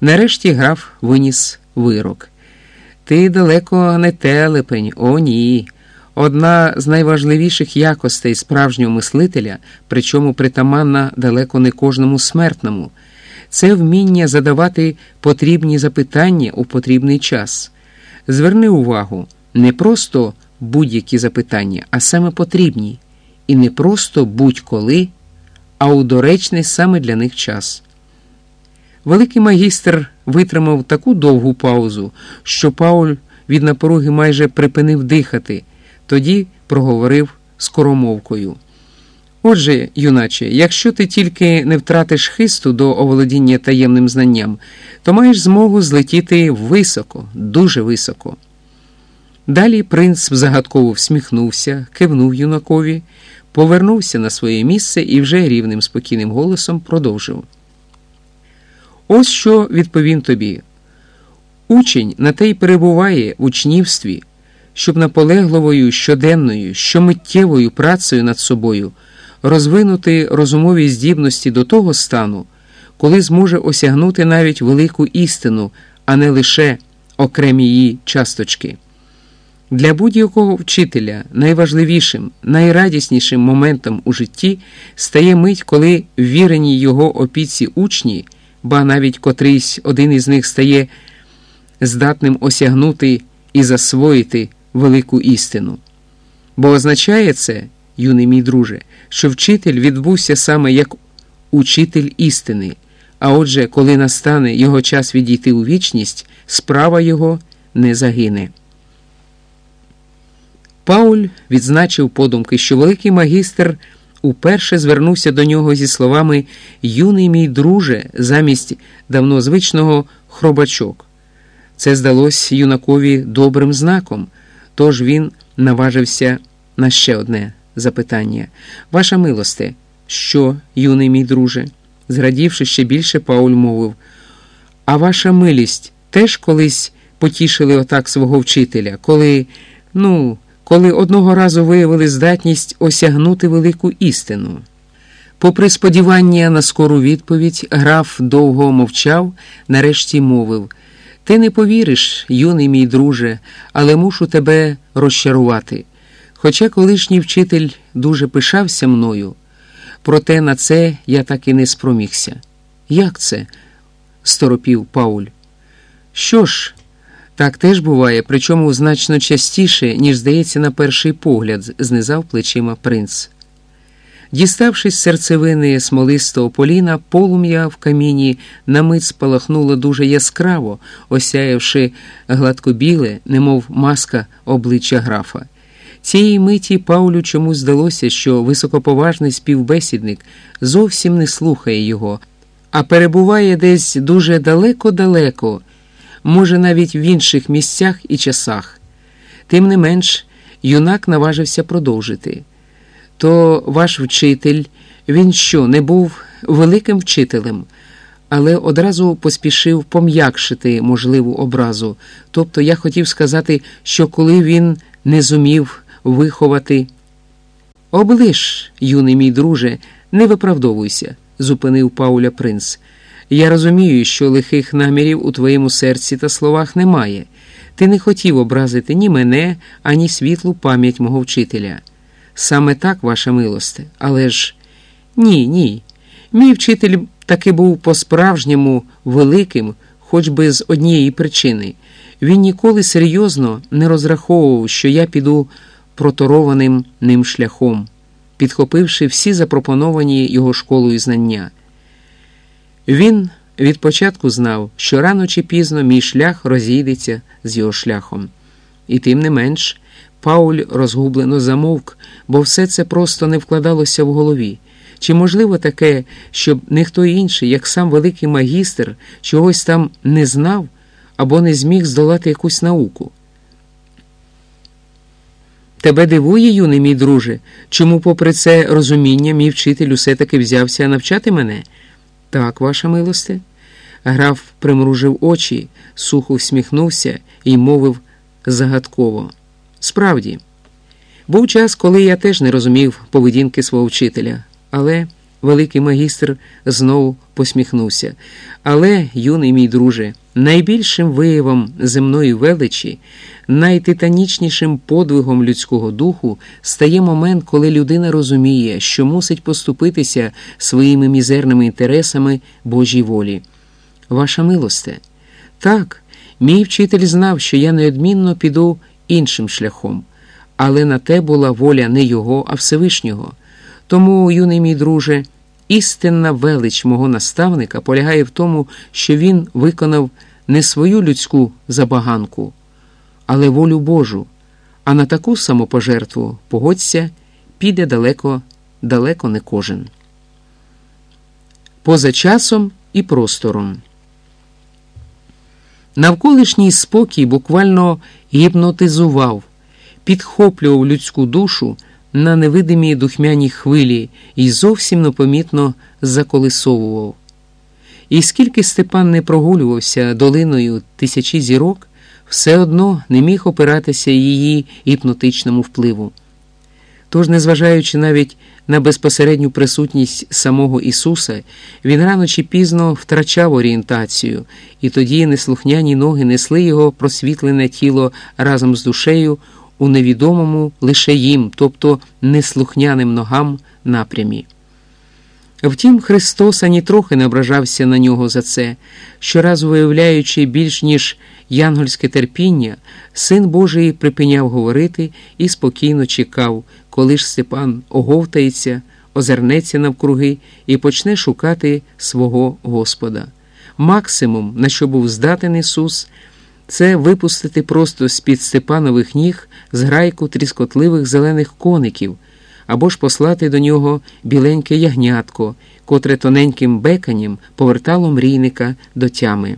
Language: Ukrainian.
Нарешті граф виніс вирок. Ти далеко не телепень, о ні. Одна з найважливіших якостей справжнього мислителя, причому притаманна далеко не кожному смертному, це вміння задавати потрібні запитання у потрібний час. Зверни увагу, не просто будь-які запитання, а саме потрібні, і не просто будь-коли, а у доречний саме для них час. Великий магістр витримав таку довгу паузу, що Пауль від напоруги майже припинив дихати, тоді проговорив скоромовкою. Отже, юначе, якщо ти тільки не втратиш хисту до оволодіння таємним знанням, то маєш змогу злетіти високо, дуже високо. Далі принц загадково всміхнувся, кивнув юнакові, повернувся на своє місце і вже рівним спокійним голосом продовжив. Ось що відповім тобі. Учень на те й перебуває в учнівстві, щоб наполегливою щоденною, щомиттєвою працею над собою розвинути розумові здібності до того стану, коли зможе осягнути навіть велику істину, а не лише окремі її часточки. Для будь-якого вчителя найважливішим, найрадіснішим моментом у житті стає мить, коли ввірені його опіці учні, ба навіть котрийсь один із них стає здатним осягнути і засвоїти велику істину. Бо означає це, юний мій друже, що вчитель відбувся саме як учитель істини, а отже, коли настане його час відійти у вічність, справа його не загине. Пауль відзначив подумки, що великий магістр уперше звернувся до нього зі словами Юний мій друже замість давно звичного хробачок. Це здалось юнакові добрим знаком, тож він наважився на ще одне запитання. Ваша милосте, що, юний мій друже? Зрадівши ще більше, Пауль мовив. А ваша милість теж колись потішили отак свого вчителя, коли, ну, коли одного разу виявили здатність осягнути велику істину. Попри сподівання на скору відповідь, граф довго мовчав, нарешті мовив Ти не повіриш, юний мій друже, але мушу тебе розчарувати. Хоча колишній вчитель дуже пишався мною, проте на це я так і не спромігся. Як це? сторопів Пауль. Що ж, так теж буває, причому значно частіше, ніж здається, на перший погляд, знизав плечима принц. Діставшись серцевини смолистого поліна, полум'я в каміні на мить спалахнуло дуже яскраво, осяявши гладкобіле, немов маска обличчя графа. Цієї миті Паулю чомусь здалося, що високоповажний співбесідник зовсім не слухає його, а перебуває десь дуже далеко-далеко, може, навіть в інших місцях і часах. Тим не менш, юнак наважився продовжити. То ваш вчитель, він що, не був великим вчителем, але одразу поспішив пом'якшити можливу образу. Тобто я хотів сказати, що коли він не зумів виховати. Облиш, юний мій друже, не виправдовуйся, зупинив Пауля принц. Я розумію, що лихих намірів у твоєму серці та словах немає. Ти не хотів образити ні мене, ані світлу пам'ять мого вчителя. Саме так, ваша милосте, але ж ні, ні. Мій вчитель таки був по-справжньому великим, хоч би з однієї причини. Він ніколи серйозно не розраховував, що я піду проторованим ним шляхом, підхопивши всі запропоновані його школою знання. Він від початку знав, що рано чи пізно мій шлях розійдеться з його шляхом. І тим не менш, Пауль розгублено замовк, бо все це просто не вкладалося в голові. Чи можливо таке, щоб ніхто інший, як сам великий магістр, чогось там не знав або не зміг здолати якусь науку? Тебе дивує, юний мій друже, чому, попри це розуміння, мій вчитель усе таки взявся навчати мене? Так, ваша милосте. Граф примружив очі, сухо всміхнувся і мовив загадково. Справді, був час, коли я теж не розумів поведінки свого вчителя, але великий магістр знову посміхнувся. Але, юний мій друже, найбільшим виявом земної величі, найтитанічнішим подвигом людського духу стає момент, коли людина розуміє, що мусить поступитися своїми мізерними інтересами Божій волі. Ваша милосте, так, мій вчитель знав, що я неодмінно піду іншим шляхом, але на те була воля не його, а Всевишнього. Тому, юний мій друже, істинна велич мого наставника полягає в тому, що він виконав не свою людську забаганку, але волю Божу, а на таку самопожертву, погодься, піде далеко, далеко не кожен. Поза часом і простором. Навколишній спокій буквально гіпнотизував, підхоплював людську душу на невидимій духмяній хвилі і зовсім непомітно заколисовував. І скільки Степан не прогулювався долиною тисячі зірок, все одно не міг опиратися її гіпнотичному впливу. Тож, незважаючи навіть на безпосередню присутність самого Ісуса, він рано чи пізно втрачав орієнтацію, і тоді неслухняні ноги несли його просвітлене тіло разом з душею у невідомому лише їм, тобто неслухняним ногам напрямі. Втім, Христос ані трохи не ображався на нього за це, щоразу виявляючи більш ніж янгольське терпіння, син Божий припиняв говорити і спокійно чекав, коли ж Степан оговтається, озирнеться навкруги і почне шукати свого Господа. Максимум, на що був здатен Ісус, це випустити просто з-під Степанових ніг зграйку тріскотливих зелених коників або ж послати до нього біленьке ягнятко, котре тоненьким беканням повертало мрійника до тями.